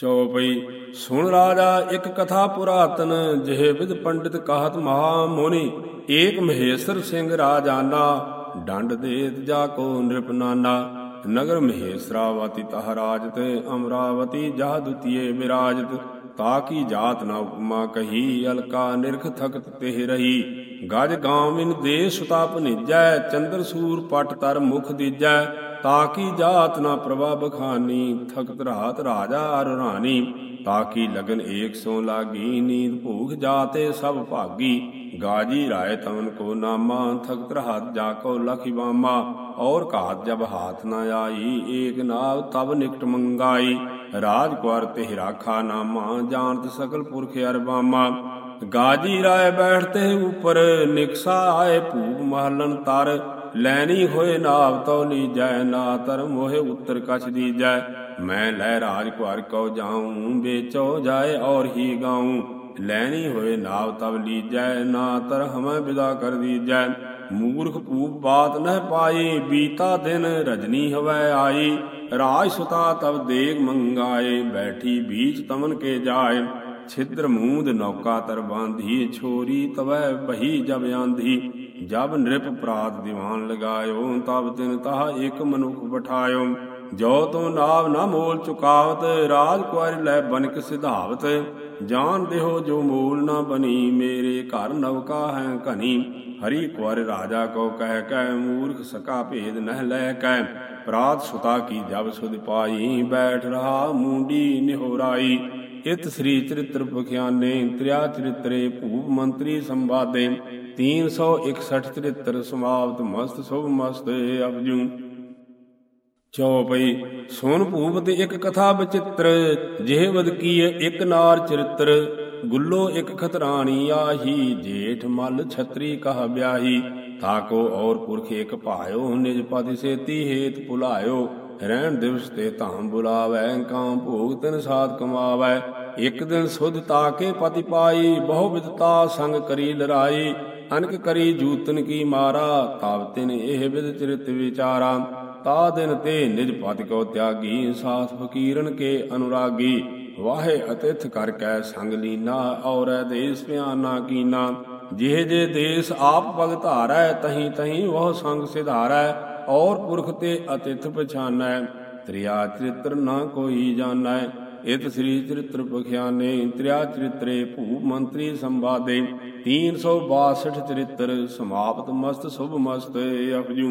ਚੌਪਈ ਸੁਣ ਰਾਜਾ, ਇੱਕ ਕਥਾ ਪੁਰਾਤਨ, ਜਿਹੇ ਵਿਦ ਪੰਡਿਤ ਕਾਹਤ ਮਹਾ ਮੋਨੀ ਏਕ ਮਹੇਸ਼ਰ ਸਿੰਘ ਰਾਜਾਨਾ, ਡੰਡ ਦੇਤ ਜਾ ਕੋ ਨਿਰਪ ਨਗਰ ਮਹੇਸ਼ਰਾਵਤੀ ਤਹ ਰਾਜਤ, ਅਮਰਾਵਤੀ ਜਾ ਦੁਤੀਏ ਵਿਰਾਜਤ ਤਾਕੀ ਜਾਤ ਨਾ ਉਪਮਾ ਕਹੀ, ਅਲਕਾ ਨਿਰਖ ਥਕਤ ਤੇ ਰਹੀ, ਗਜ ਗਾਵਿਨ ਦੇ ਸੁਤਾ ਨਿਜੈ, ਚੰਦਰ ਸੂਰ ਪਟ ਤਰ ਮੁਖ ਦੀਜੈ ਤਾਕੀ ਜਾਤ ਨਾ ਪ੍ਰਭਾ ਬਖਾਨੀ, ਥਕਤ ਰਾਤ ਰਾਜਾ ਅਰ ਤਾਕੀ ਲਗਨ ਏਕ ਸੋ ਲਾਗੀ, ਨੀਂਦ ਭੂਖ ਜਾਤੇ ਸਭ ਭਾਗੀ। ਗਾਜੀ ਰਾਏ ਤਵਨ ਕੋ ਨਾਮਾ, ਥਕਤ ਰਾਤ ਜਾ ਕੋ ਲਖੀ ਬਾਮਾ ਔਰ ਘਾਤ ਜਬ ਹਾਥ ਨਾ ਆਈ, ਏਕ ਨਾਗ ਤਬ ਨਿਕਟ ਮੰਗਾਈ। ਰਾਜ ਕੁਾਰ ਤੇ ਹਿਰਾਖਾ ਨਾਮਾ, ਜਾਣਤ ਸਕਲ ਪੁਰਖ ਅਰਬਾਮਾ ਗਾਜੀ ਰਾਏ ਬੈਠਤੇ ਉਪਰ, ਨਿਕਸਾ ਆਏ ਭੂਪ ਮਹਲਨ ਤਰ। ਲੈਣੀ ਹੋਏ ਨਾਵ ਤੋ ਲੀਜੈ ਨਾ ਤਰ ਮੋਹਿ ਉਤਰ ਕਛ ਦੀਜੈ ਮੈਂ ਲੈ ਰਾਜ ਕੁਾਰ ਕਉ ਜਾਉ ਵੇਚੋ ਜਾਏ ਔਰ ਹੀ ਗਾਉ ਲੈਣੀ ਹੋਏ ਨਾਵ ਤਬ ਲੀਜੈ ਨਾ ਤਰ ਹਮੈ ਵਿਦਾ ਕਰ ਦੀਜੈ ਮੂਰਖ ਪੂਪ ਬਾਤ ਨਹਿ ਪਾਈ, ਬੀਤਾ ਦਿਨ ਰਜਨੀ ਹਵੈ ਆਈ। ਰਾਜ ਸੁਤਾ ਤਬ ਦੇਗ ਮੰਗਾਏ, ਬੈਠੀ ਬੀਚ ਤਮਨ ਕੇ ਜਾਏ। ਛਿਦਰ ਮੂੰਦ ਨੌਕਾ ਤਰ ਬਾਂਧੀ, ਛੋਰੀ ਤਵੈ ਬਹੀ ਜਬ ਆਂਧੀ। ਜਬ ਨਿਰਪ ਪ੍ਰਾਤ ਦੀਵਾਨ ਲਗਾਇਓ, ਤਬ ਤਿਨ ਤਾਹ ਇੱਕ ਮਨੁਖ ਬਠਾਇਓ। ਜੋ ਤੋ ਨਾਵ ਨਾ ਮੋਲ ਚੁਕਾਵਤ, ਰਾਜ ਕੁਾਰ ਲੈ ਬਨਕ ਸਿਧਾਵਤ। ਜਾਨ ਦੇਹੋ ਜੋ ਮੂਲ ਨਾ ਬਣੀ ਮੇਰੇ ਘਰ ਨਵਕਾ ਹੈ ਘਨੀ। ਹਰੀ ਕੁਾਰ ਰਾਜਾ ਕੋ ਕਹਿ ਕਹਿ, ਮੂਰਖ ਸਕਾ ਭੇਦ ਨਹਿ ਲੈ ਕੈ। ਪ੍ਰਾਤ ਸੁਤਾ ਕੀ ਜਬ ਸੁਧ ਪਾਈ, ਬੈਠ ਰਹਾ ਮੂੰਡੀ ਨਿਹੋਰਾਈ। ਇਤ ਸ੍ਰੀ ਚਰਿਤ੍ਰ ਪਖਿਆਨੇ ਤ੍ਰਿਆ ਚਰਿਤਰੇ ਭੂਪ ਮੰਤਰੀ ਸੰਵਾਦੇ 361 ਚਰਿਤ੍ਰ ਸਮਾਪਤ, ਮਸਤ ਸੁਭ ਮਸਤ ਅਪਜੂ ਚੌਪਈ ਸੋਨ ਭੂਪ ਤੇ ਇੱਕ ਕਥਾ ਬਚਿੱਤਰ ਜਿਹੇ ਵਦ ਕੀਏ ਇੱਕ ਨਾਰ ਚਰਿਤ੍ਰ, ਗੁੱਲੋ ਇੱਕ ਖਤਰਾਣੀ ਆਹੀ, ਜੇਠ ਮਲ ਛਤਰੀ ਕਹ ਬਿਆਹੀ ਤਾਕੋ ਔਰ ਪੁਰਖ ਇੱਕ ਭਾਇਓ, ਨਿਜ ਪਦ ਸੇਤੀ ਹੇਤ ਭੁਲਾਇਓ। ਰਹਿਣ ਦਿਵਸ ਤੇ ਧਾਮ ਬੁਲਾਵੈ, ਕਾਂ ਭੋਗ ਤਿਨ ਸਾਧ ਕਮਾਵੈ। ਇੱਕ ਦਿਨ ਸੁਧ ਤਾਕੇ ਪਤੀ ਪਾਈ, ਬਹੁ ਵਿਦਤਾ ਸੰਗ ਕਰੀ ਲੜਾਈ। ਅਨਕ ਕਰੀ ਜੂਤਨ ਕੀ ਮਾਰਾ, ਤਾਵ ਤਿਨ ਇਹ ਵਿਦ ਚਰਿਤ ਵਿਚਾਰਾ। ਤਾ ਦਿਨ ਤੇ ਨਿਜ ਪਤ ਕੋ ਤਿਆਗੀ, ਸਾਥ ਫਕੀਰਨ ਕੇ ਅਨੁਰਾਗੀ। ਵਾਹੇ ਅਤਿਥ ਕਰ ਕੈ ਸੰਗ ਲੀਨਾ, ਔਰੈ ਦੇਸ ਪਿਆਨਾ ਕੀਨਾ। ਜਿਹੇ ਜੇ ਦੇਸ ਆਪ ਪਗ ਧਾਰੈ ਤਹੀ ਤਹੀ ਉਹ ਸੰਗ ਸਿਧਾਰੈ, ਔਰ ਪੁਰਖ ਤੇ ਅਤਿਥ ਪਛਾਨੈ। ਤ੍ਰਿਆ ਚਰਿਤ੍ਰ ਨਾ ਕੋਈ ਜਾਣੈ, ਇਤ ਸ੍ਰੀ ਚਰਿਤ੍ਰ ਪਖਿਆਨੇ, ਤ੍ਰਿਆ ਚਰਿਤਰੇ ਭੂਪ ਮੰਤਰੀ ਸੰਵਾਦੇ। 362 ਚਰਿਤ੍ਰ ਸਮਾਪਤ ਮਸਤ, ਸੁਭ ਮਸਤ, ਅਪਜੂ।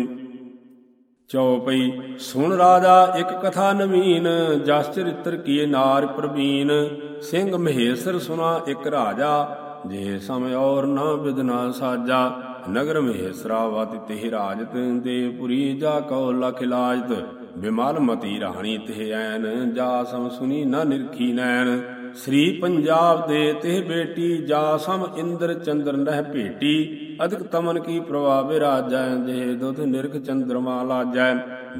ਚੌਪਈ ਸੁਣ ਰਾਜਾ, ਇੱਕ ਕਥਾ ਨਵੀਨ, ਜਸ ਚਰਿਤ੍ਰ ਕੀਏ ਨਾਰ ਪ੍ਰਵੀਨ। ਸਿੰਘ ਮਹੇਸ਼ਰ ਸੁਣਾ ਇੱਕ ਰਾਜਾ ਜੇ ਸਮਿ ਔਰ ਨਾ ਬਿਦਨਾ ਸਾਜਾ, ਨਗਰ ਮਹੇਸ਼ਰਾਵਤਿ ਤਿਹ ਰਾਜਤ ਦੇਵਪੁਰੀ ਜਾ ਕਉ ਲਖ ਲਾਜਤ, ਬਿਮਲ ਮਤੀ ਰਾਣੀ ਤਿਹ ਐਨ, ਜਾ ਸਮ ਸੁਨੀ ਨ ਨਿਰਖੀ ਨੈਣ। ਸ੍ਰੀ ਪੰਜਾਬ ਦੇ ਤਿਹ ਬੇਟੀ, ਜਾ ਸਮ ਇੰਦਰ ਚੰਦਰ ਨਹਿ ਭੇਟੀ, ਅਧਿਕ ਤਮਨ ਕੀ ਪ੍ਰਭਾ ਵਿਰਾਜੈ, ਜੇ ਦੁਧ ਨਿਰਖ ਚੰਦਰਮਾ ਲਾਜੈ।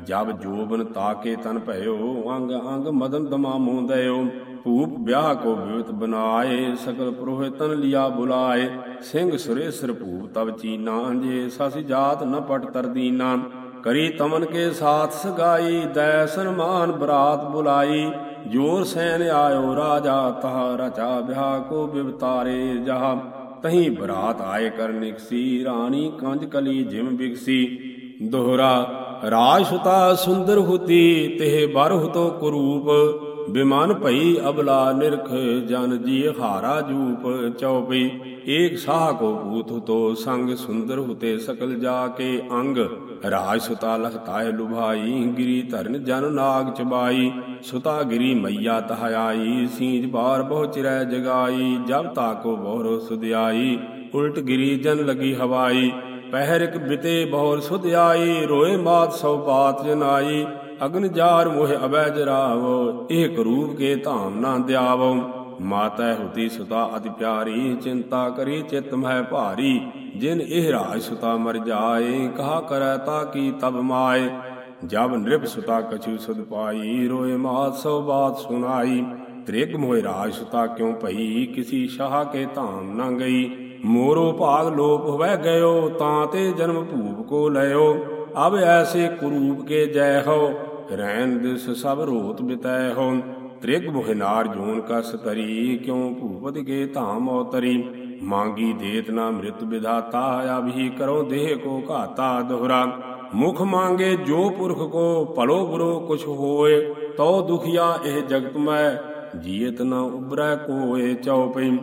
ਜਬ ਜੋਬਨ ਤਾਕੇ ਤਨ ਭਇਓ, ਅੰਗ ਅੰਗ ਮਦਨ ਦਮਾਮੋ ਦਇਓ। ਭੂਪ ਵਿਆਹ ਕੋ ਵਿਵਤ ਬਨਾਏ ਸਕਲ ਪ੍ਰੋਹਿਤਨ ਲਿਆ ਬੁਲਾਏ। ਸਿੰਘ ਸੁਰੇਸਰ ਭੂਪ ਤਬ ਚੀਨਾ ਜੇ ਸਸ ਜਾਤ ਨ ਪਟ ਤਰਦੀਨਾ। ਕਰੀ ਤਮਨ ਕੇ ਸਾਥ ਸਗਾਈ ਦੈ ਸਨਮਾਨ ਬਰਾਤ ਬੁਲਾਈ। ਜੋਰ ਸੈਨ ਆਇਓ ਰਾਜਾ, ਤਹ ਰਚਾ ਵਿਆਹ ਕੋ ਬਿਵਤਾਰੇ ਜਹਾ। ਤਹੀਂ ਬਰਾਤ ਆਏ ਕਰ ਨਿਕਸੀ, ਰਾਣੀ ਕੰਜ ਕਲੀ ਜਿਮ ਬਿਗਸੀ ਦੋਹਰਾ, ਰਾਜ ਸੁਤਾ ਸੁੰਦਰ ਹੁਤੀ, ਤਿਹ ਬਰ ਤੋ ਕੁਰੂਪ। ਬਿਮਾਨ ਭਈ ਅਬਲਾ ਨਿਰਖ, ਜਨ ਜੀ ਹਾਰਾ ਜੂਪ ਚਉਪਈ। ਏਕ ਸਾਹ ਕੋ ਭੂਤ ਤੋ ਸੰਗ ਸੁੰਦਰ ਹੁਤੇ ਸਕਲ ਜਾ ਕੇ ਅੰਗ। ਰਾਜ ਸੁਤਾ ਲਖਤਾਏ ਲੁਭਾਈ, ਗਿਰੀ ਧਰਨ ਜਨ ਨਾਗ ਚਬਾਈ। ਸੁਤਾ ਗਿਰੀ ਮਈਆ ਤਹ ਸੀਜ ਬਾਰ ਬਹੁ ਚਿਰੈ ਜਗਾਈ। ਜਬ ਤਾਕੋ ਬਹੁਰੋ ਸੁਧਿਆਈ, ਉਲਟ ਗਿਰੀ ਜਨ ਲਗੀ ਹਵਾਈ। ਪਹਿਰਿਕ ਬਿਤੇ ਬਹੁਰ ਸੁਧ ਆਈ ਰੋਏ ਮਾਤ ਸੋ ਬਾਤ ਜਨਾਈ। ਅਗਨ ਜਾਰ ਮੋਹਿ ਅਬੈ ਜਰਾਵੋ ਇਹ ਕਰੂਪ ਕੇ ਧਾਮ ਨਾ ਦਿਆਵ। ਮਾਤਾ ਹੁਤੀ ਸੁਤਾ ਅਤਿ ਪਿਆਰੀ, ਚਿੰਤਾ ਕਰੀ ਚਿਤ ਮਹਿ ਭਾਰੀ। ਜਿਨ ਇਹ ਰਾਜ ਸੁਤਾ ਮਰ ਜਾਏ, ਕਹਾ ਕਰੈ ਤਾ ਕੀ ਤਬ ਮਾਏ। ਜਬ ਨਿਰਭ ਸੁਤਾ ਕਛੂ ਸੁਧ ਪਾਈ, ਰੋਏ ਮਾਤ ਸੋ ਬਾਤ ਸੁਨਾਈ ਤ੍ਰਿਗ ਮੋਹਿ ਰਾਜ ਸੁਤਾ ਕਿਉ ਭਈ, ਕਿਸੀ ਸ਼ਾਹ ਕੇ ਧਾਮ ਨਾ ਗਈ। ਮੋਰੋ ਭਾਗ ਲੋਪ ਹੋਵੈ ਗਇਓ, ਤਾਂ ਤੇ ਜਨਮ ਭੂਪ ਕੋ ਲਇਓ। ਅਬ ਐਸੇ ਕੁਰੂਪ ਕੇ ਜੈ ਹੋ ਰਹਿਣ ਦਿਸ ਸਭ ਰੋਤ ਬਿਤੈ ਹੋ ਤ੍ਰਿਗ ਮੁਹਿਨਾਰ ਜੂਨ ਕਸ ਤਰੀ ਕਿਉ ਭੂਪਤ ਕੇ ਧਾਮ ਔਤਰੀ? ਮਾਂਗੀ ਦੇਤ ਨਾ ਮ੍ਰਿਤ ਵਿਧਾਤਾ ਆਭੀ ਕਰੋ ਦੇਹ ਕੋ ਘਾਤਾ ਦੋਹਰਾ। ਮੁਖ ਮੰਗੇ ਜੋ ਪੁਰਖ ਕੋ ਭਲੋ ਬੁਰੋ ਕੁਛ ਹੋਏ ਤਉ ਦੁਖੀਆ ਇਹ ਜਗਤ ਮੈਂ ਜੀਤ ਨ ਉਬਰੈ ਕੋਏ ਚਉਪਈ।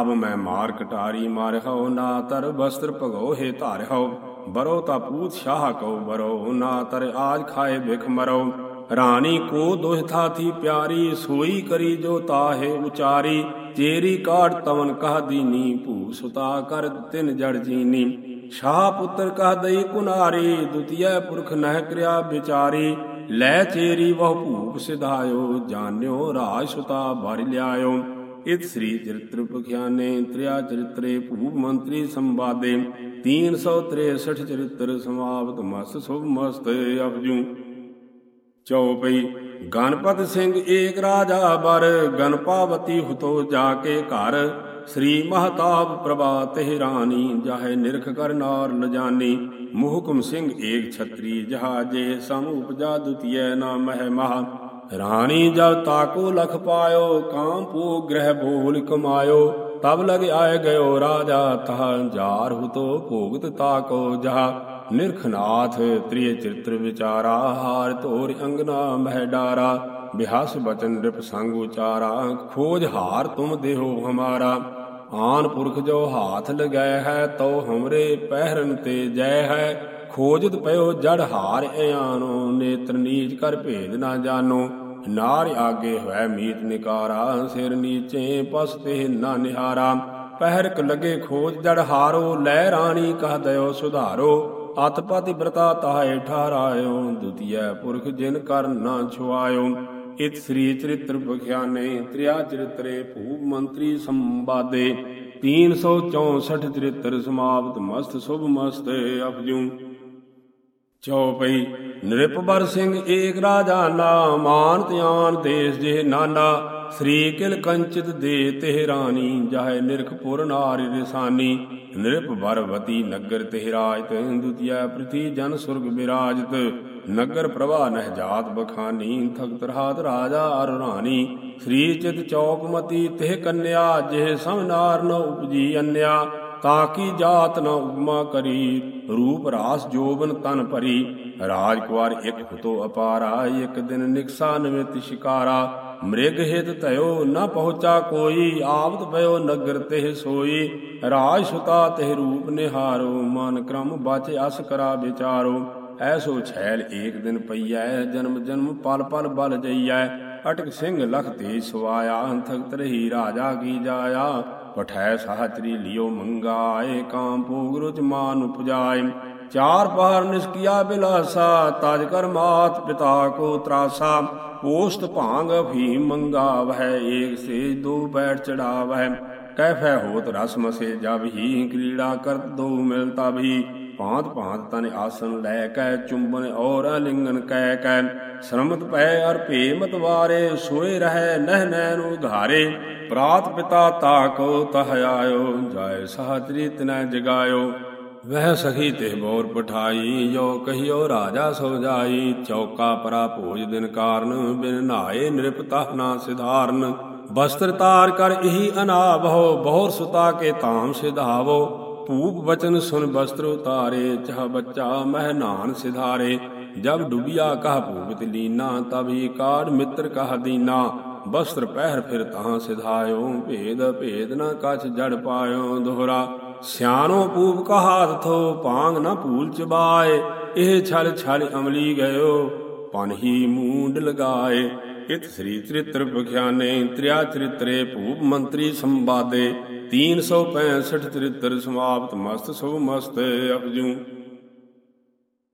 ਅਬ ਮੈਂ ਮਾਰ ਕਟਾਰੀ ਮਾਰਹੁ ਨਾ ਤਰ ਬਸਤਰ ਭਗੋ ਹੈ ਧਾਰਹੁ ਬਰੋ ਤਾ ਪੂਤ ਸ਼ਾਹ ਕਉ ਬਰੋ ਨਾ ਤਰ ਆਜ ਖਾਏ ਬਿਖ ਮਰੋ ਰਾਣੀ ਕੋ ਦੋਹ ਥਾਥੀ ਪਿਆਰੀ ਸੋਈ ਕਰੀ ਜੋ ਤਾਹੇ ਉਚਾਰੀ ਤੇਰੀ ਕਾੜ ਤਵਨ ਕਹ ਦੀਨੀ ਭੂ ਸੁਤਾ ਕਰ ਤਿਨ ਜੜ ਜੀਨੀ ਸ਼ਾਹ ਪੁੱਤਰ ਕਹ ਦਈ ਕੁਨਾਰੀ ਦੁਤੀਏ ਪੁਰਖ ਨਹਿ ਕਰਿਆ ਵਿਚਾਰੀ ਲੈ ਚੇਰੀ ਵਹ ਭੂਪ ਸਿਧਾਇਓ ਜਾਣਿਓ ਰਾਜ ਸੁਤਾ ਭਰ ਲਿਆਇਓ ਇਤ ਸ੍ਰੀ ਚਰਿਤ੍ਰ ਪਖਿਆਨੇ, ਤ੍ਰਿਆ ਚਰਿਤਰੇ ਭੂਪ ਮੰਤਰੀ ਸੰਵਾਦੇ 363 ਚਰਿਤ੍ਰ ਸਮਾਪਤ, ਮਸ ਸੁਭ ਮਸਤ ਅਪਜੂ ਚਉਪਈ ਗਣਪਤ ਸਿੰਘ ਏਕ ਰਾਜਾ ਬਰ, ਗਣਪਾਵਤੀ ਹੁਤੋ ਜਾ ਕੇ ਘਰ। ਸ੍ਰੀ ਮਹਤਾਬ ਪ੍ਰਭਾ ਤੇ ਰਾਣੀ, ਜਾਹੇ ਨਿਰਖ ਕਰ ਨਾਰ ਲਜਾਨੀ ਮੁਹਕਮ ਸਿੰਘ ਏਕ ਛਤਰੀ, ਜਹਾਜੇ ਸਮ ਉਪਜਾ ਦੁਤੀਏ ਨਾ ਮਹਿ ਮਹਾ। ਰਾਣੀ ਜਬ ਤਾਕੋ ਲਖ ਪਾਇਓ, ਕਾਮ ਗ੍ਰਹਿ ਭੂਲ ਕਮਾਇਓ। ਤਬ ਲਗ ਆਏ ਗਇਓ ਰਾਜਾ, ਤਹ ਜਾਰ ਹੁਤੋ ਭੋਗਤ ਤਾਕੋ ਜਹਾ। ਨਿਰਖਨਾਥ ਤ੍ਰਿਯ ਚਿਤ੍ਰ ਵਿਚਾਰਾ, ਹਾਰ ਤੋਰ ਅੰਗਨਾ ਮਹਿ ਡਾਰਾ। ਬਿਹਾਸ ਬਚਨ ਰਿਪ ਸੰਗ ਉਚਾਰਾ, ਖੋਜ ਹਾਰ ਤੁਮ ਦੇਹੋ ਹਮਾਰਾ। ਆਨ ਪੁਰਖ ਜੋ ਹਾਥ ਲਗਾਇ ਹੈ ਤੋ ਹਮਰੇ ਪਹਿਰਨ ਤੇ ਜੈ ਹੈ। ਖੋਜਤ ਪਇਓ ਜੜ ਹਾਰ ਇਆਨੋ, ਨੇਤਰ ਨੀਚ ਕਰ ਭੇਦ ਨਾ ਜਾਣੋ ਨਾਰ ਆਗੇ ਹੋਇ ਮੀਤ ਨਿਕਾਰਾ, ਸਿਰ ਨੀਚੇ ਪਸ ਤੇ ਨਾ ਨਿਹਾਰਾ। ਪਹਿਰਕ ਲਗੇ ਖੋਜ ਜੜ ਹਾਰੋ, ਲੈ ਰਾਣੀ ਕਹ ਦਇਓ ਸੁਧਾਰੋ। ਅਤਪਤਿ ਬ੍ਰਤਾ ਤਾਹੇ ਠਾਰਾਇਓ ਦੁਤੀਏ ਪੁਰਖ ਜਿਨ ਕਰ ਨਾ ਛੁਆਇਓ। ਇਤ ਸ੍ਰੀ ਚਰਿਤ੍ਰ ਬਖਿਆਨੇ ਤ੍ਰਿਆ ਚਰਿਤਰੇ ਭੂਪ ਮੰਤਰੀ ਸੰਵਾਦੇ। 364 ਚਰਿਤ੍ਰ ਸਮਾਪਤ ਮਸਤ ਸੁਭ ਮਸਤ ਅਪਜੂ। ਚਉਪਈ ਨ੍ਰਿਪਬਰ ਸਿੰਘ ਏਕ ਰਾਜਾ ਨਾ ਮਾਨ ਧਿਆਨ ਦੇਸ ਜੇ ਨਾਨਾ, ਸ੍ਰੀ ਕਿਲ ਕੰਚਿਤ ਦੇ ਤੇ ਰਾਣੀ, ਜਾਹੇ ਨਿਰਖਪੁਰ ਨਾਰੀ ਰਿਸਾਨੀ ਨਿਰਪ ਬਰਵਤੀ ਨਗਰ ਤੇ ਰਾਜਤ ਦੁਤੀਆ ਪ੍ਰਤੀ ਜਨ ਸੁਰਗ ਬਿਰਾਜਤ। ਨਗਰ ਪ੍ਰਭਾ ਨਹਿ ਜਾਤ ਬਖਾਨੀ, ਥਗਤ ਰਹਾਤ ਰਾਜਾ ਅਰ ਰਾਣੀ। ਸ੍ਰੀ ਚਿਤ ਚੌਕਮਤੀ ਤੇ ਕੰਨਿਆ, ਜਿਹ ਸਮਨਾਰ ਨ ਉਪਜੀ ਅੰਨਿਆ। ਤਾਕੀ ਜਾਤ ਨ ਉਪਮਾ ਕਰੀ? ਰੂਪ ਰਾਸ ਜੋਬਨ ਤਨ ਭਰੀ। ਰਾਜ ਕੁਾਰ ਇਕ ਹੁਤੋ ਅਪਾਰਾ, ਇਕ ਦਿਨ ਨਿਕਸਾ ਨਵਿਤ ਸ਼ਿਕਾਰਾ। ਮ੍ਰਿਗ ਹਿਤ ਧਇਓ ਨ ਪਹੁੰਚਾ ਕੋਈ, ਆਵਤ ਭਇਓ ਨਗਰ ਤਿਹ ਸੋਈ। ਰਾਜ ਸੁਤਾ ਤੇ ਰੂਪ ਨਿਹਾਰੋ, ਮਨ ਕ੍ਰਮ ਬਚ ਅਸ ਕਰਾ ਵਿਚਾਰੋ। ਐਸੋ ਛੈਲ ਏਕ ਦਿਨ ਪਈਐ, ਜਨਮ ਜਨਮ ਪਲ ਪਲ ਬਲ ਜਈਐ। ਅਟਕ ਸਿੰਘ ਲਖ ਤੇ ਸਵਾਇਆ ਅੰਥਕ ਰਹੀ ਰਾਜਾ ਕੀ ਜਾਇਆ। ਪਠੈ ਸਾਹਤਰੀ ਲਿਓ ਮੰਗਾਏ, ਕਾਮ ਭੋਗ ਮਾਨ ਉਪਜਾਏ। ਚਾਰ ਪਹਰ ਨਿਸਕਿਆ ਬਿਲਾਸਾ, ਤਜ ਕਰ ਮਾਤ ਪਿਤਾ ਕੋ ਤਰਾਸਾ। ਪੋਸਤ ਭਾਂਗ ਭੀ ਮੰਗਾਵਹਿ, ਏਕ ਸੇ ਦੋ ਬੈਠ ਚੜਾਵਹਿ। ਕਹਿਫੈ ਹੋਤ ਰਸ ਮਸੇ ਜਬ ਹੀ, ਕ੍ਰੀੜਾ ਕਰਤ ਦੋ ਮਿਲਤਾ ਵੀ ਭਾਂਤ ਭਾਂਤ ਤਨ ਆਸਨ ਲੈ ਕੈ, ਚੁੰਬਨ ਔਰ ਅਲਿੰਗਨ ਕਹਿ ਕੈ। ਸ਼ਰਮਤ ਪੈ ਅਰ ਭੇ ਮਤਵਾਰੇ ਸੋਏ ਰਹਿ ਨਹਿ ਨੈਨ ਉਧਾਰੇ। ਪ੍ਰਾਤ ਪਿਤਾ ਤਾਕੋ ਤਹ ਆਇਓ, ਜਾਏ ਸਾਤਰੀ ਤਨੈ ਜਗਾਇਓ। ਵਹਿ ਸਖੀ ਤੇ ਬੋਰ ਪਠਾਈ, ਜੋ ਕਹਿਓ ਰਾਜਾ ਸੋ ਜਾਈ। ਚੌਕਾ ਪਰਾ ਭੋਜ ਦਿਨ ਕਾਰਨ, ਬਿਨ ਨਾਏ ਨਿਰਪਤਾ ਨਾ ਸਿਧਾਰਨ। ਵਸਤਰ ਤਾਰ ਕਰ ਇਹੀ ਅਨਾਭੋ ਬਹੁਰ ਸੁਤਾ ਕੇ ਤਾਮ ਸਿਧਾਵੋ। ਭੂਪ ਬਚਨ ਸੁਨ ਬਸਤਰ ਉਤਾਰੇ, ਚਾਹ ਬੱਚਾ ਮਹਿ ਨਾਨ ਸਿਧਾਰੇ। ਜਬ ਡੁਬਿਆ ਕਹ ਭੂਪਤ ਲੀਨਾ ਤਬੀ ਕਾੜ ਮਿੱਤਰ ਕਹ ਦੀਨਾ। ਬਸਤਰ ਪਹਿਰ ਫਿਰ ਤਾਂ ਸਿਧਾਇਓ, ਭੇਦ ਭੇਦ ਨਾ ਕਛ ਜੜ ਪਾਇਓ ਦੋਹਰਾ। ਸਿਆਣੋ ਪੂਪ ਕਹਾਤ ਥੋ ਪਾਂਗ ਨਾ ਭੂਲ ਚਬਾਏ, ਇਹ ਛਲ ਛਲ ਅਮਲੀ ਗਇਓ ਪਨਹੀ ਮੂੰਡ ਲਗਾਏ। ਇਤ ਸ੍ਰੀ ਚਰਿਤ੍ਰ ਬਖਿਆਨੇ ਤ੍ਰਿਆ ਚਰਿਤਰੇ ਭੂਪ ਮੰਤਰੀ ਸੰਵਾਦੇ। 365 ਚਰਿਤ੍ਰ ਸਮਾਪਤ ਮਸਤ ਸੁਭ ਮਸਤ ਅਪਜੂ।